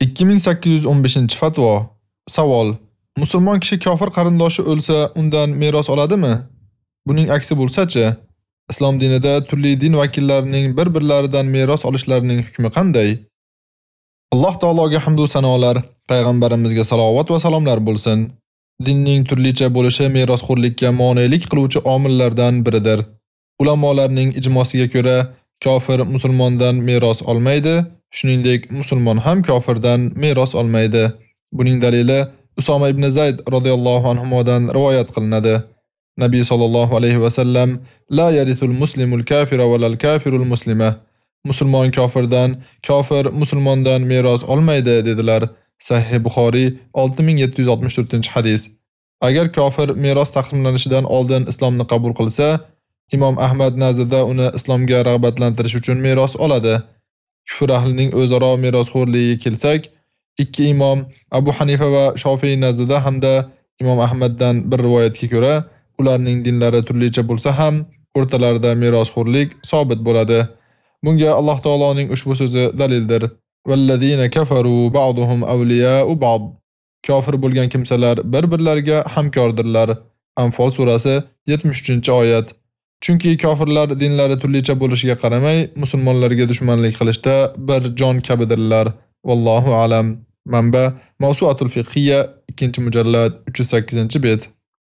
2815-fatvo. Savol: Musulmon kishi kofir qarindoshi o'lsa, undan meros oladimi? Buning aksi bo'lsa-chi? Islom dinida turli din vakillarining bir-birlaridan meros olishlarining hukmi qanday? Alloh taologa hamd va sanolar, payg'ambarimizga salovat va salomlar bo'lsin. Dinning turlicha bo'lishi merosxo'rlikka monelik qiluvchi omillardan biridir. Ulamolarning ijmosiga ko'ra, kofir musulmondan meros olmaydi Shuningdek, musulmon ham kofirdan meros olmaydi. Buning dalili Usoma ibn Zayd radhiyallohu anhu modan rivoyat qilinadi. Nabiy sallallohu alayhi va sallam la yarithul muslimul kafira va lal kafirul muslima. Musulmon kofirdan, kofir musulmondan meros olmaydi dedilar. Sahih Buxoriy 6764-hadis. Agar kofir meros taqsimlanishidan oldin islomni qabul qilsa, Imom Ahmad nazarda uni islomga rag'batlantirish uchun meros oladi. Kufr ahlining o'zaro merosxo'rligiga kelsak, ikki imom Abu Hanifa va Shofiy nazdida hamda Imom Ahmaddan bir rivoyatga ko'ra, ularning dinlari turlicha bo'lsa ham, o'rtalarida merosxo'rlik sobit bo'ladi. Bunga Alloh taoloning ushbu so'zi dalildir. Vallazina kafaru ba'duhum awliya'u ba'd. Kofir bo'lgan kimsalar bir-birlariga hamkordirlar. Anfal surasi 73-oyat. Chunki kofirlar dinlari turlicha bo'lishiga qaramay, musulmonlarga dushmanlik qilishda bir jon kabidirlar. Vallohu alam. Manba: Mawsu'atul fiqhiyya 2-mujallad 308-bet.